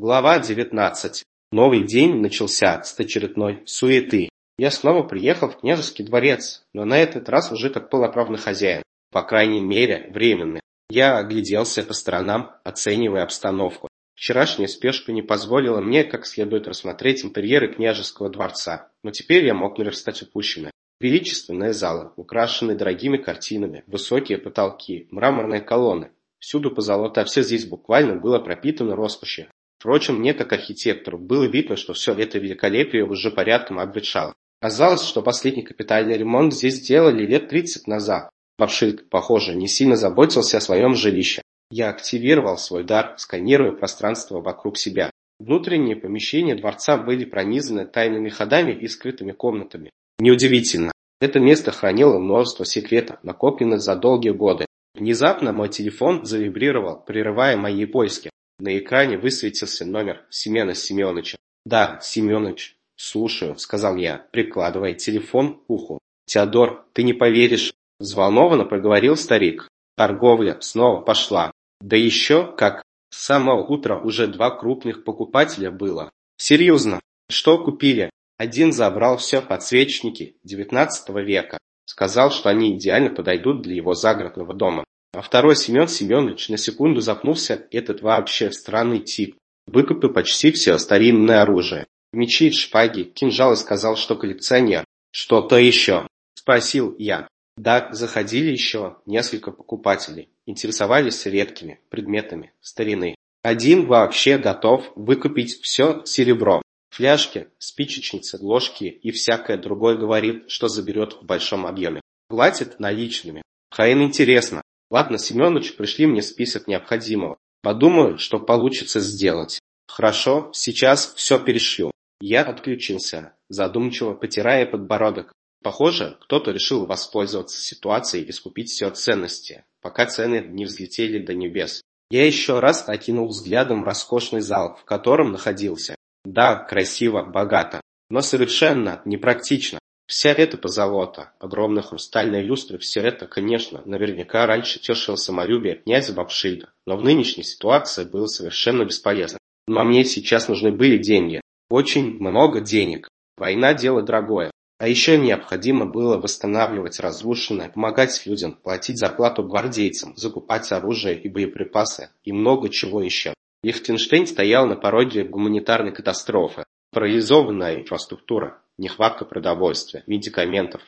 Глава 19. Новый день начался с очередной суеты. Я снова приехал в княжеский дворец, но на этот раз уже как полноправный хозяин, по крайней мере, временный. Я огляделся по сторонам, оценивая обстановку. Вчерашняя спешка не позволила мне как следует рассмотреть интерьеры княжеского дворца, но теперь я мог наверстать упущенное. Величественная зала, украшенные дорогими картинами, высокие потолки, мраморные колонны. Всюду позолота, все здесь буквально было пропитано роскошью. Впрочем, мне, как архитектору, было видно, что все это великолепие уже порядком обветшало. Казалось, что последний капитальный ремонт здесь сделали лет 30 назад. Бабшильд, похоже, не сильно заботился о своем жилище. Я активировал свой дар, сканируя пространство вокруг себя. Внутренние помещения дворца были пронизаны тайными ходами и скрытыми комнатами. Неудивительно. Это место хранило множество секретов, накопленных за долгие годы. Внезапно мой телефон завибрировал, прерывая мои поиски. На экране высветился номер Семена Семеновича. «Да, Семенович, слушаю», — сказал я, прикладывая телефон к уху. «Теодор, ты не поверишь», — взволнованно проговорил старик. Торговля снова пошла. Да еще, как с самого утра уже два крупных покупателя было. Серьезно, что купили? Один забрал все подсвечники XIX века. Сказал, что они идеально подойдут для его загородного дома. А второй Семен Семенович на секунду запнулся, этот вообще странный тип. Выкупил почти все старинное оружие. Мечи, шпаги, кинжалы сказал, что коллекционер. Что-то еще? Спросил я. Да, заходили еще несколько покупателей. Интересовались редкими предметами старины. Один вообще готов выкупить все серебро. Фляжки, спичечницы, ложки и всякое другое говорит, что заберет в большом объеме. Платит наличными. Хаин интересно, Ладно, Семёныч, пришли мне список необходимого. Подумаю, что получится сделать. Хорошо, сейчас все перешлю. Я отключился, задумчиво потирая подбородок. Похоже, кто-то решил воспользоваться ситуацией и скупить все ценности, пока цены не взлетели до небес. Я еще раз окинул взглядом роскошный зал, в котором находился. Да, красиво, богато, но совершенно непрактично. Вся эта позолота, огромные хрустальные люстры, все это, конечно, наверняка раньше тешило самолюбие князя Бабшильда, но в нынешней ситуации было совершенно бесполезно. Но мне сейчас нужны были деньги. Очень много денег. Война – дело дорогое. А еще необходимо было восстанавливать разрушенное, помогать людям, платить зарплату гвардейцам, закупать оружие и боеприпасы, и много чего еще. Лихтенштейн стоял на пороге гуманитарной катастрофы. Парализованная инфраструктура, нехватка продовольствия, медикаментов.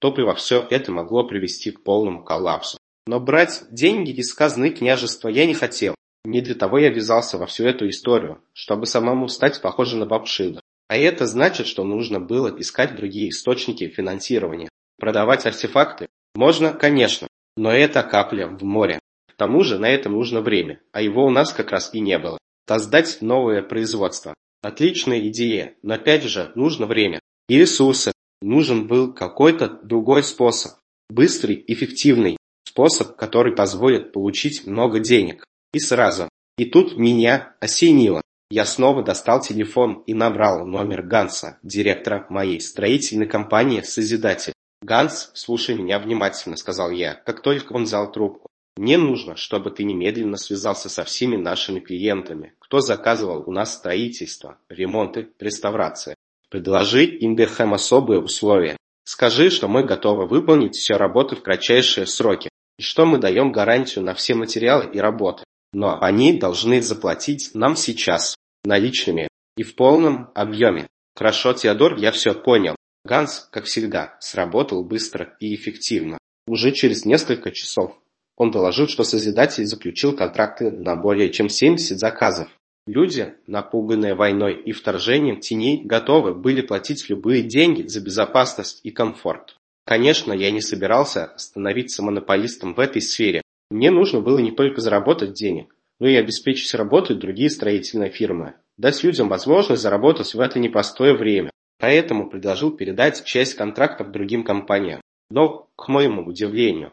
Топливо все это могло привести к полному коллапсу. Но брать деньги из казны княжества я не хотел. Не для того я ввязался во всю эту историю, чтобы самому стать похожим на Бабшида. А это значит, что нужно было искать другие источники финансирования. Продавать артефакты? Можно, конечно, но это капля в море. К тому же на это нужно время, а его у нас как раз и не было. Создать новое производство. Отличная идея, но опять же нужно время и ресурсы. Нужен был какой-то другой способ. Быстрый, эффективный. Способ, который позволит получить много денег. И сразу. И тут меня осенило. Я снова достал телефон и набрал номер Ганса, директора моей строительной компании «Созидатель». «Ганс, слушай меня внимательно», — сказал я, как только он взял трубку. «Мне нужно, чтобы ты немедленно связался со всеми нашими клиентами, кто заказывал у нас строительство, ремонты, реставрация. Предложи Индехем особые условия. Скажи, что мы готовы выполнить все работы в кратчайшие сроки, и что мы даем гарантию на все материалы и работы. Но они должны заплатить нам сейчас, наличными и в полном объеме. Хорошо, Теодор, я все понял. Ганс, как всегда, сработал быстро и эффективно. Уже через несколько часов он доложил, что Созидатель заключил контракты на более чем 70 заказов. Люди, напуганные войной и вторжением теней, готовы были платить любые деньги за безопасность и комфорт. Конечно, я не собирался становиться монополистом в этой сфере. Мне нужно было не только заработать денег, но и обеспечить работой другие строительные фирмы, дать людям возможность заработать в это непростое время. Поэтому предложил передать часть контрактов другим компаниям. Но, к моему удивлению,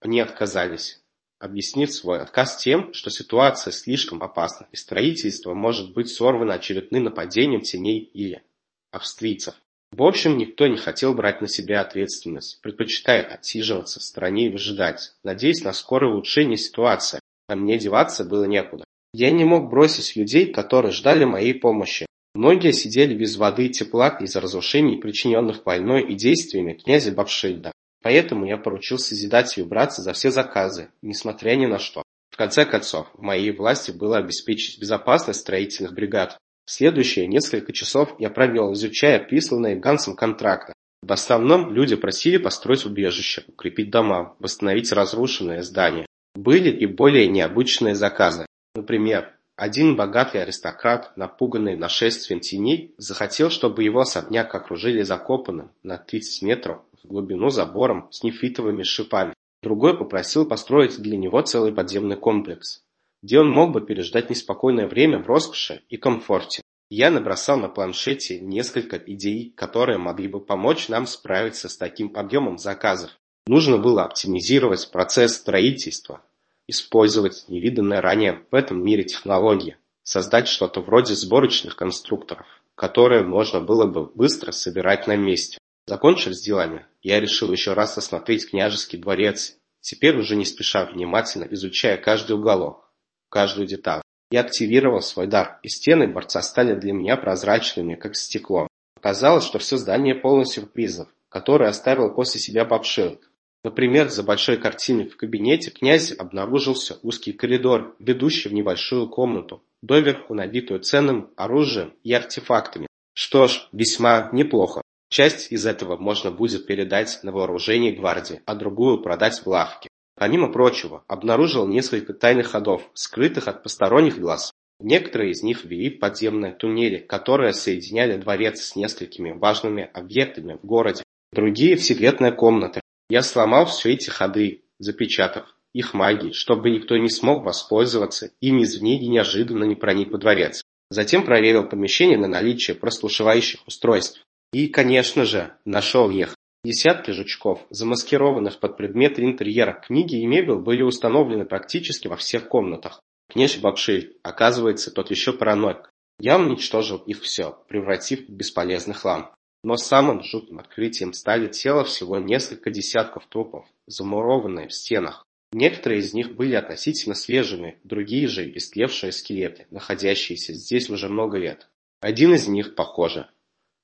они отказались объяснит свой отказ тем, что ситуация слишком опасна и строительство может быть сорвано очередным нападением теней или австрийцев. В общем, никто не хотел брать на себя ответственность, предпочитая отсиживаться в стороне и выжидать, надеясь на скорое улучшение ситуации, а мне деваться было некуда. Я не мог бросить людей, которые ждали моей помощи. Многие сидели без воды и тепла из-за разрушений, причиненных войной и действиями князя Бабшильда. Поэтому я поручил Созидателю браться за все заказы, несмотря ни на что. В конце концов, в моей власти было обеспечить безопасность строительных бригад. В следующие несколько часов я провел, изучая присланные Гансом контракты. В основном люди просили построить убежище, укрепить дома, восстановить разрушенные здания. Были и более необычные заказы. Например, один богатый аристократ, напуганный нашествием теней, захотел, чтобы его особняк окружили закопанным на 30 метров глубину забором с нефритовыми шипами. Другой попросил построить для него целый подземный комплекс, где он мог бы переждать неспокойное время в роскоши и комфорте. Я набросал на планшете несколько идей, которые могли бы помочь нам справиться с таким объемом заказов. Нужно было оптимизировать процесс строительства, использовать невиданные ранее в этом мире технологии, создать что-то вроде сборочных конструкторов, которые можно было бы быстро собирать на месте. Закончив с делами, я решил еще раз осмотреть княжеский дворец, теперь уже не спеша внимательно изучая каждый уголок, каждую деталь. Я активировал свой дар, и стены дворца стали для меня прозрачными, как стекло. Казалось, что все здание полно сюрпризов, которые оставил после себя Бабшилд. Например, за большой картиной в кабинете князь обнаружился узкий коридор, ведущий в небольшую комнату, доверху набитую ценным оружием и артефактами. Что ж, весьма неплохо. Часть из этого можно будет передать на вооружение гвардии, а другую продать в лавке. Помимо прочего, обнаружил несколько тайных ходов, скрытых от посторонних глаз. Некоторые из них вели подземные туннели, которые соединяли дворец с несколькими важными объектами в городе. Другие в секретные комнаты, я сломал все эти ходы, запечатав их магией, чтобы никто не смог воспользоваться ими извне и неожиданно не проник во дворец. Затем проверил помещение на наличие прослушивающих устройств. И, конечно же, нашел их. Десятки жучков, замаскированных под предметы интерьера, книги и мебель были установлены практически во всех комнатах. Князь Бакшиль, оказывается, тот еще параноик. Я уничтожил их все, превратив в бесполезный хлам. Но самым жутким открытием стали тела всего несколько десятков трупов, замурованные в стенах. Некоторые из них были относительно свежими, другие же истлевшие скелеты, находящиеся здесь уже много лет. Один из них, похоже,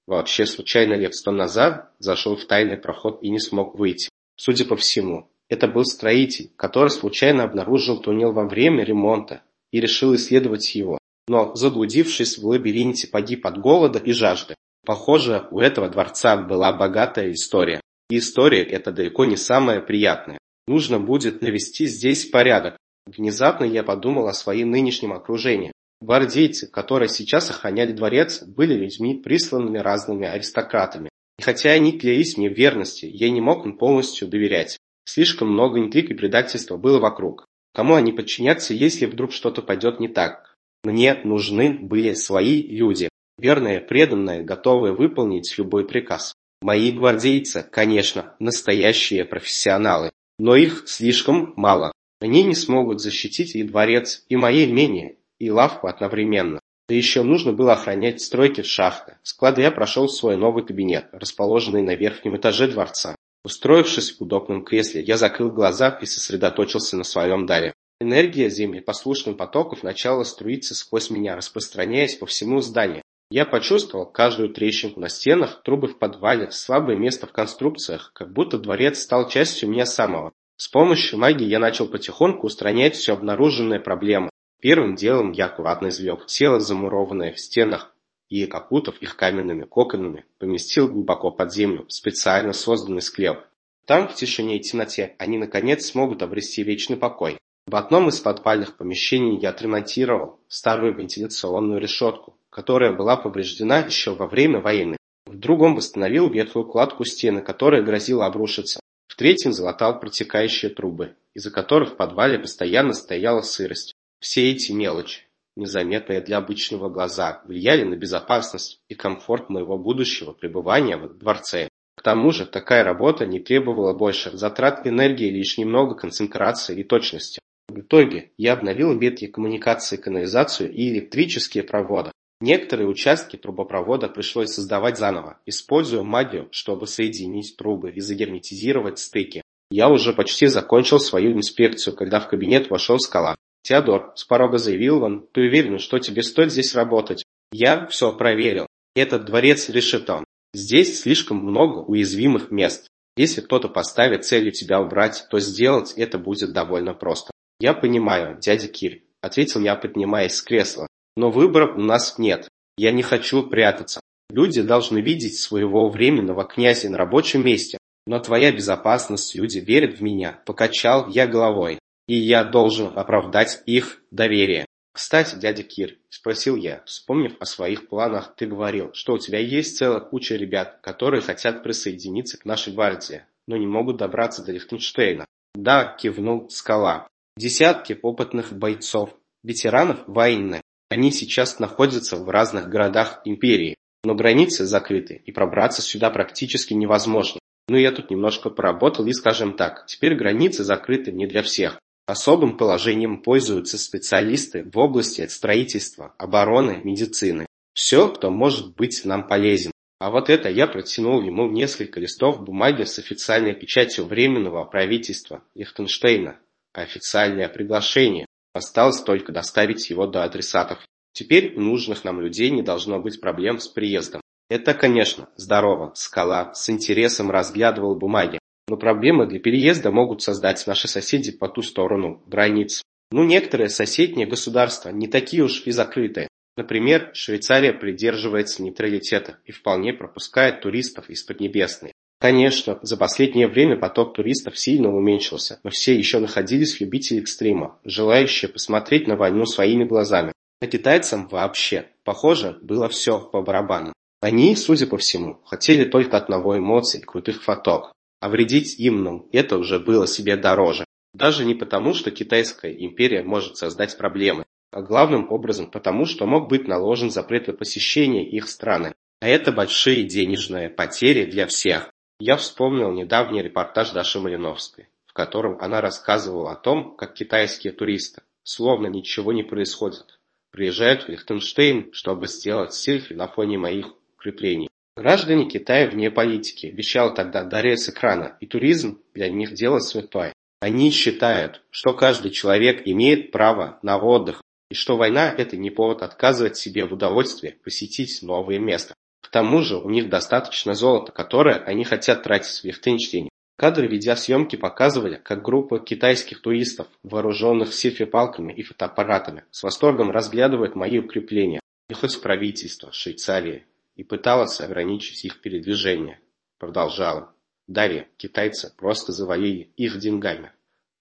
вообще случайно сто назад зашел в тайный проход и не смог выйти. Судя по всему, это был строитель, который случайно обнаружил туннель во время ремонта и решил исследовать его, но, заблудившись в лабиринте, погиб от голода и жажды. Похоже, у этого дворца была богатая история. И история эта далеко не самая приятная. Нужно будет навести здесь порядок. Внезапно я подумал о своем нынешнем окружении. Гвардейцы, которые сейчас охраняли дворец, были людьми, присланными разными аристократами. И хотя они клялись мне в верности, я не мог им полностью доверять. Слишком много интриг и предательства было вокруг. Кому они подчинятся, если вдруг что-то пойдет не так? Мне нужны были свои люди, верные, преданные, готовые выполнить любой приказ. Мои гвардейцы, конечно, настоящие профессионалы, но их слишком мало. Они не смогут защитить и дворец, и мои имения, и лавку одновременно. Да еще нужно было охранять стройки в шахты. Склады я прошел в свой новый кабинет, расположенный на верхнем этаже дворца. Устроившись в удобном кресле, я закрыл глаза и сосредоточился на своем даре. Энергия земли послушным потоков начала струиться сквозь меня, распространяясь по всему зданию. Я почувствовал каждую трещинку на стенах, трубы в подвале, слабое место в конструкциях, как будто дворец стал частью меня самого. С помощью магии я начал потихоньку устранять все обнаруженные проблемы. Первым делом я аккуратно извлек тело, замурованное в стенах, и, окутав их каменными коконами, поместил глубоко под землю в специально созданный склеп. Там, в тишине и темноте, они наконец смогут обрести вечный покой. В одном из подвальных помещений я отремонтировал старую вентиляционную решетку, которая была повреждена еще во время войны. В другом восстановил ветхую кладку стены, которая грозила обрушиться. В третьем залатал протекающие трубы, из-за которых в подвале постоянно стояла сырость. Все эти мелочи, незаметные для обычного глаза, влияли на безопасность и комфорт моего будущего пребывания в дворце. К тому же, такая работа не требовала больших затрат энергии, лишь немного концентрации и точности. В итоге я обновил ветки коммуникации, канализацию и электрические проводы. Некоторые участки трубопровода пришлось создавать заново, используя магию, чтобы соединить трубы и загерметизировать стыки. Я уже почти закончил свою инспекцию, когда в кабинет вошел скала. Теодор, с порога заявил он, ты уверен, что тебе стоит здесь работать? Я все проверил. Этот дворец решетон. Здесь слишком много уязвимых мест. Если кто-то поставит целью тебя убрать, то сделать это будет довольно просто. Я понимаю, дядя Кир, ответил я, поднимаясь с кресла. Но выбора у нас нет. Я не хочу прятаться. Люди должны видеть своего временного князя на рабочем месте. Но твоя безопасность, люди верят в меня, покачал я головой. И я должен оправдать их доверие. Кстати, дядя Кир, спросил я, вспомнив о своих планах, ты говорил, что у тебя есть целая куча ребят, которые хотят присоединиться к нашей гвардии, но не могут добраться до Лихтенштейна. Да, кивнул скала. Десятки опытных бойцов, ветеранов войны. Они сейчас находятся в разных городах империи, но границы закрыты, и пробраться сюда практически невозможно. Ну я тут немножко поработал и, скажем так, теперь границы закрыты не для всех. Особым положением пользуются специалисты в области строительства, обороны, медицины. Все, кто может быть нам полезен. А вот это я протянул ему несколько листов бумаги с официальной печатью Временного правительства Лихтенштейна. Официальное приглашение. Осталось только доставить его до адресатов. Теперь у нужных нам людей не должно быть проблем с приездом. Это, конечно, здорово. Скала с интересом разглядывал бумаги. Но проблемы для переезда могут создать наши соседи по ту сторону границ. Ну, некоторые соседние государства не такие уж и закрытые. Например, Швейцария придерживается нейтралитета и вполне пропускает туристов из Поднебесной. Конечно, за последнее время поток туристов сильно уменьшился, но все еще находились любители экстрима, желающие посмотреть на войну своими глазами. А китайцам вообще, похоже, было все по барабану. Они, судя по всему, хотели только одного эмоций крутых фоток. А вредить им, ну, это уже было себе дороже. Даже не потому, что Китайская империя может создать проблемы, а главным образом потому, что мог быть наложен запрет на посещение их страны. А это большие денежные потери для всех. Я вспомнил недавний репортаж Даши Малиновской, в котором она рассказывала о том, как китайские туристы, словно ничего не происходит, приезжают в Лихтенштейн, чтобы сделать селфи на фоне моих укреплений. Граждане Китая вне политики, вещал тогда Дарья с экрана, и туризм для них дело святое. Они считают, что каждый человек имеет право на отдых, и что война – это не повод отказывать себе в удовольствии посетить новые места. К тому же у них достаточно золота, которое они хотят тратить в Лихтенштейне. Кадры видеосъемки показывали, как группа китайских туристов, вооруженных селфи-палками и фотоаппаратами, с восторгом разглядывают мои укрепления. И хоть правительство Швейцарии и пыталась ограничить их передвижение. Продолжала. Далее китайцы просто завалили их деньгами,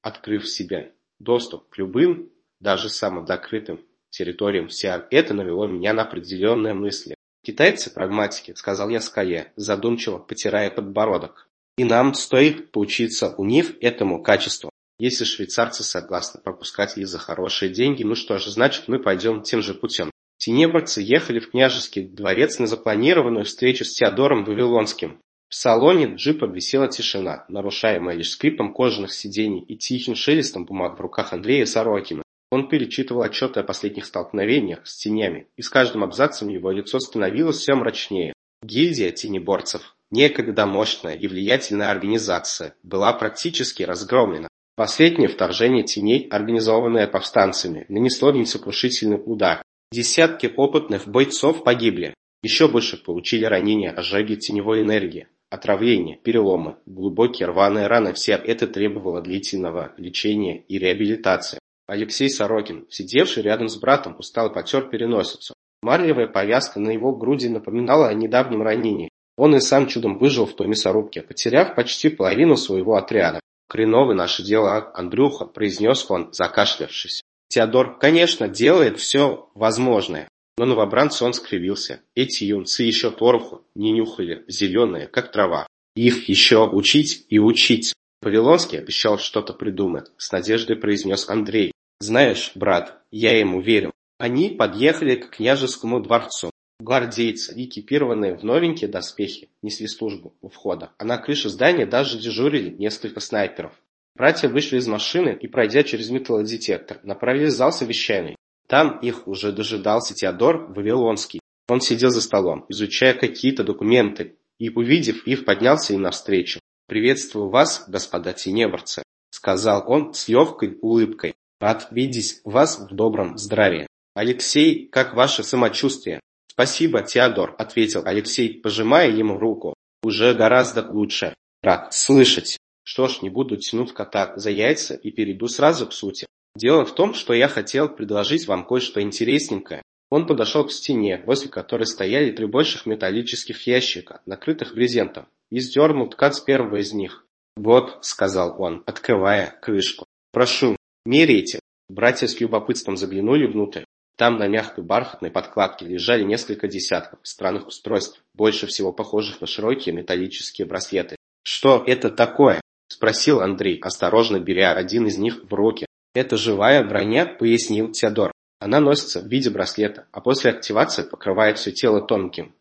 открыв себе доступ к любым, даже самым закрытым территориям Сиар. Это навело меня на определенные мысли. Китайцы прагматики, сказал я Скале, задумчиво потирая подбородок. И нам стоит поучиться у них этому качеству. Если швейцарцы согласны пропускать их за хорошие деньги, ну что же, значит мы пойдем тем же путем. Тенебрцы ехали в княжеский дворец на запланированную встречу с Теодором Вавилонским. В салоне джипа висела тишина, нарушаемая лишь скрипом кожаных сидений и тихим шелестом бумаг в руках Андрея Сорокина. Он перечитывал отчеты о последних столкновениях с тенями, и с каждым абзацем его лицо становилось все мрачнее. Гильдия тенеборцев, некогда мощная и влиятельная организация, была практически разгромлена. Последнее вторжение теней, организованное повстанцами, нанесло несокрушительный удар. Десятки опытных бойцов погибли, еще больше получили ранения, ожоги теневой энергии, отравления, переломы, глубокие рваные раны. Все это требовало длительного лечения и реабилитации. Алексей Сорокин, сидевший рядом с братом, устал потер переносицу. Марлевая повязка на его груди напоминала о недавнем ранении. Он и сам чудом выжил в той мясорубке, потеряв почти половину своего отряда. «Хреновый наше дело, Андрюха», – произнес он, закашлявшись. Теодор, конечно, делает все возможное, но новобранцу он скривился. Эти юнцы еще торфу не нюхали, зеленые, как трава. Их еще учить и учить. Вавилонский обещал что-то придумать, с надеждой произнес Андрей. Знаешь, брат, я ему верил. Они подъехали к княжескому дворцу. Гвардейцы, экипированные в новенькие доспехи, несли службу у входа, а на крыше здания даже дежурили несколько снайперов. Братья вышли из машины и, пройдя через металлодетектор, направились в зал совещаний. Там их уже дожидался Теодор Вавилонский. Он сидел за столом, изучая какие-то документы, и, увидев их, поднялся им навстречу. «Приветствую вас, господа тенеборцы», — сказал он с легкой улыбкой. Рад видеть вас в добром здравии. Алексей, как ваше самочувствие? Спасибо, Теодор, ответил Алексей, пожимая ему руку. Уже гораздо лучше. Рад слышать. Что ж, не буду тянуть кота за яйца и перейду сразу к сути. Дело в том, что я хотел предложить вам кое-что интересненькое. Он подошел к стене, возле которой стояли три больших металлических ящика, накрытых брезентом, и сдернул ткань с первого из них. «Вот», — сказал он, открывая крышку. «Прошу, меряйте». Братья с любопытством заглянули внутрь. Там на мягкой бархатной подкладке лежали несколько десятков странных устройств, больше всего похожих на широкие металлические браслеты. «Что это такое?» – спросил Андрей, осторожно беря один из них в руки. «Это живая броня», – пояснил Теодор. Она носится в виде браслета, а после активации покрывает все тело тонким,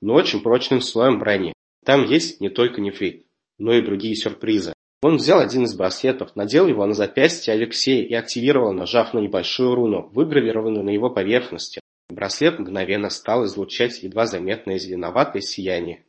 но очень прочным слоем брони. Там есть не только нефрит, но и другие сюрпризы. Он взял один из браслетов, надел его на запястье Алексея и активировал, нажав на небольшую руну, выгравированную на его поверхности. Браслет мгновенно стал излучать едва заметное зеленоватое сияние,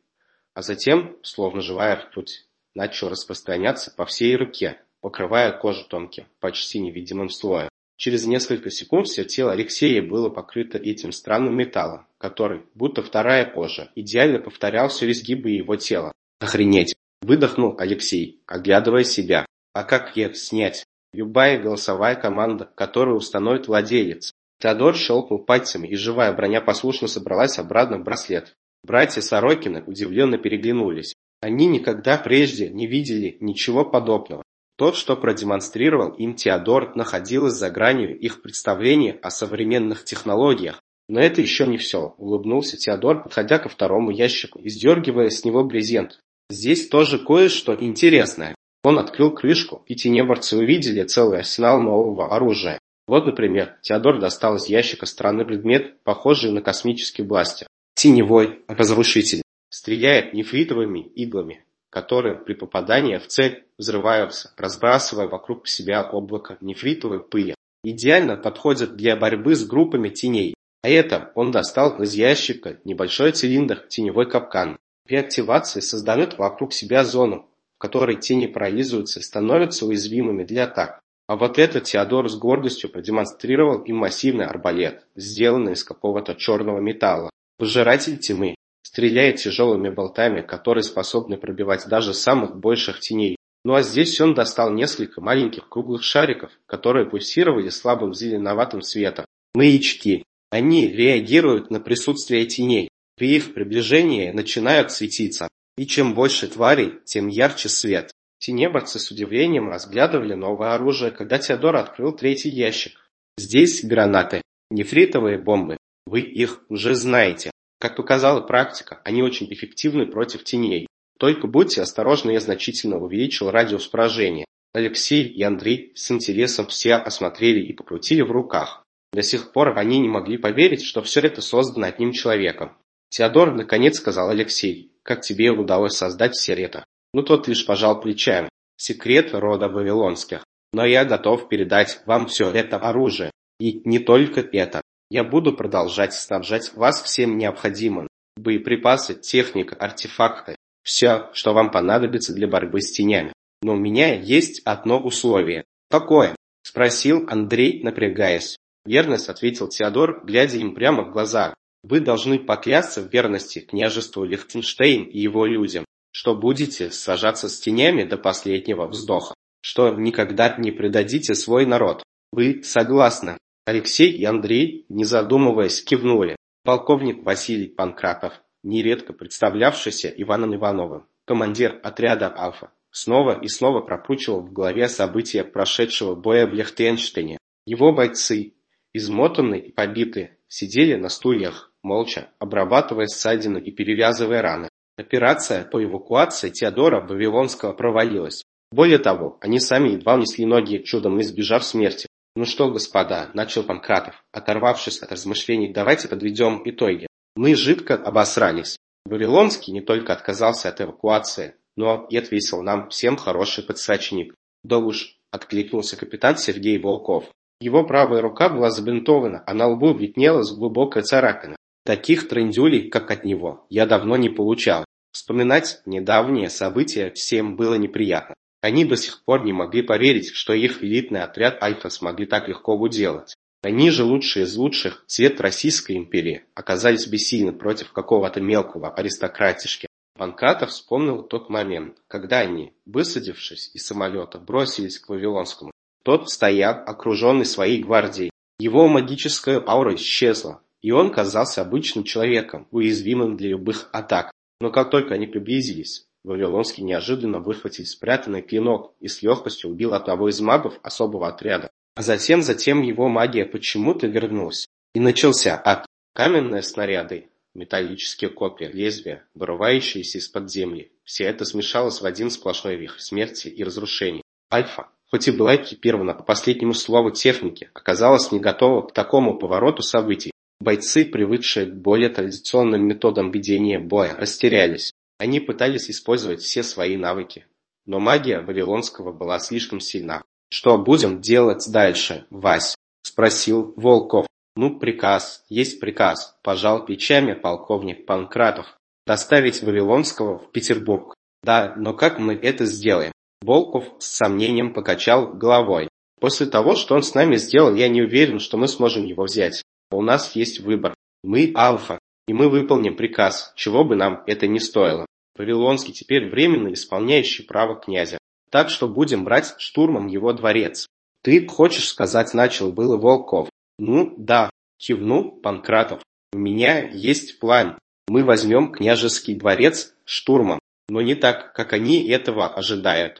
а затем, словно живая ртуть, начал распространяться по всей руке, покрывая кожу тонким, почти невидимым слоем. Через несколько секунд все тело Алексея было покрыто этим странным металлом, который, будто вторая кожа, идеально повторял все изгибы его тела. «Охренеть!» – выдохнул Алексей, оглядывая себя. «А как это снять?» Любая голосовая команда, которую установит владелец. Теодор щелкнул пальцами, и живая броня послушно собралась обратно в браслет. Братья Сорокины удивленно переглянулись. Они никогда прежде не видели ничего подобного. То, что продемонстрировал им Теодор, находилось за гранью их представления о современных технологиях. Но это еще не все, улыбнулся Теодор, подходя ко второму ящику и сдергивая с него брезент. Здесь тоже кое-что интересное. Он открыл крышку, и тенеборцы увидели целый арсенал нового оружия. Вот, например, Теодор достал из ящика странный предмет, похожий на космический бластер. Теневой разрушитель. Стреляет нефритовыми иглами которые при попадании в цель взрываются, разбрасывая вокруг себя облако нефритовой пыли. Идеально подходят для борьбы с группами теней. А это он достал из ящика небольшой цилиндр теневой капкан. При активации создает вокруг себя зону, в которой тени парализуются и становятся уязвимыми для атак. А вот этот Теодор с гордостью продемонстрировал им массивный арбалет, сделанный из какого-то черного металла. Пожиратель тьмы стреляет тяжелыми болтами, которые способны пробивать даже самых больших теней. Ну а здесь он достал несколько маленьких круглых шариков, которые пульсировали слабым зеленоватым светом. Маячки. Они реагируют на присутствие теней. При их приближении начинают светиться. И чем больше тварей, тем ярче свет. Тенеборцы с удивлением разглядывали новое оружие, когда Теодор открыл третий ящик. Здесь гранаты, нефритовые бомбы. Вы их уже знаете. Как показала практика, они очень эффективны против теней. Только будьте осторожны, я значительно увеличил радиус поражения. Алексей и Андрей с интересом все осмотрели и покрутили в руках. До сих пор они не могли поверить, что все это создано одним человеком. Теодор наконец сказал Алексей, как тебе удалось создать все это? Ну тот лишь пожал плечами. Секрет рода Вавилонских. Но я готов передать вам все это оружие. И не только это. Я буду продолжать снабжать вас всем необходимым. Боеприпасы, техника, артефакты. Все, что вам понадобится для борьбы с тенями. Но у меня есть одно условие. Какое? Спросил Андрей, напрягаясь. Верность, ответил Теодор, глядя им прямо в глаза. Вы должны поклясться в верности княжеству Лихтенштейн и его людям, что будете сражаться с тенями до последнего вздоха, что никогда не предадите свой народ. Вы согласны? Алексей и Андрей, не задумываясь, кивнули. Полковник Василий Панкратов, нередко представлявшийся Иваном Ивановым, командир отряда «Альфа», снова и снова прокручивал в голове события прошедшего боя в Лихтенштейне. Его бойцы, измотанные и побитые, сидели на стульях, молча, обрабатывая ссадины и перевязывая раны. Операция по эвакуации Теодора Вавилонского провалилась. Более того, они сами едва внесли ноги, чудом избежав смерти. «Ну что, господа», – начал Панкратов, оторвавшись от размышлений, – «давайте подведем итоги. Мы жидко обосрались. Вавилонский не только отказался от эвакуации, но и отвесил нам всем хороший подсрачник. Да уж, откликнулся капитан Сергей Волков. Его правая рука была забинтована, а на лбу виднелась глубокая царапина. Таких трендюлей, как от него, я давно не получал. Вспоминать недавние события всем было неприятно. Они до сих пор не могли поверить, что их элитный отряд Альфа смогли так легко уделать. Они же лучшие из лучших, цвет Российской империи, оказались бессильны против какого-то мелкого аристократишки. Панкратов вспомнил тот момент, когда они, высадившись из самолета, бросились к Вавилонскому. Тот стоял, окруженный своей гвардией. Его магическая аура исчезла, и он казался обычным человеком, уязвимым для любых атак. Но как только они приблизились, Вавилонский неожиданно выхватил спрятанный клинок и с легкостью убил одного из магов особого отряда. А затем, затем его магия почему-то вернулась. И начался ад. Каменные снаряды, металлические копья, лезвия, вырывающиеся из-под земли. Все это смешалось в один сплошной вихрь смерти и разрушений. Альфа, хоть и была экипирована по последнему слову техники, оказалась не готова к такому повороту событий. Бойцы, привыкшие к более традиционным методам ведения боя, растерялись. Они пытались использовать все свои навыки. Но магия Вавилонского была слишком сильна. «Что будем делать дальше, Вась?» – спросил Волков. «Ну, приказ, есть приказ», – пожал плечами полковник Панкратов. «Доставить Вавилонского в Петербург». «Да, но как мы это сделаем?» Волков с сомнением покачал головой. «После того, что он с нами сделал, я не уверен, что мы сможем его взять. У нас есть выбор. Мы Алфа, и мы выполним приказ, чего бы нам это ни стоило. Вавилонский теперь временно исполняющий право князя. Так что будем брать штурмом его дворец. Ты хочешь сказать, начал было Волков. Ну, да, кивнул Панкратов. У меня есть план. Мы возьмем княжеский дворец штурмом, но не так, как они этого ожидают.